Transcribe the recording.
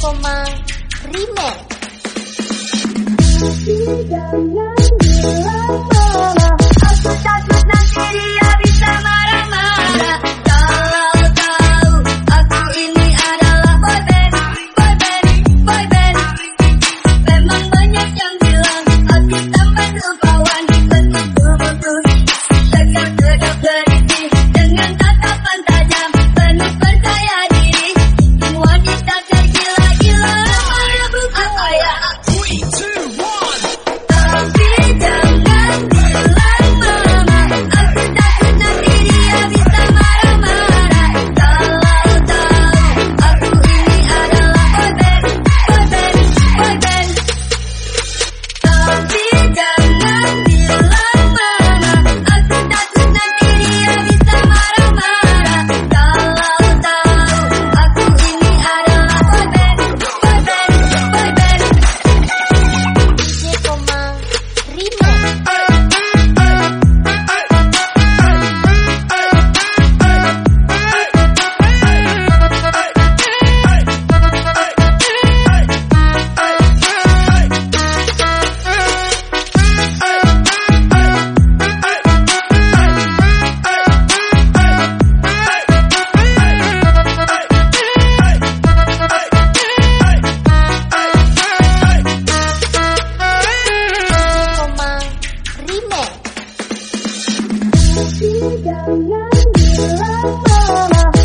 Komang Remake Jangan lupa.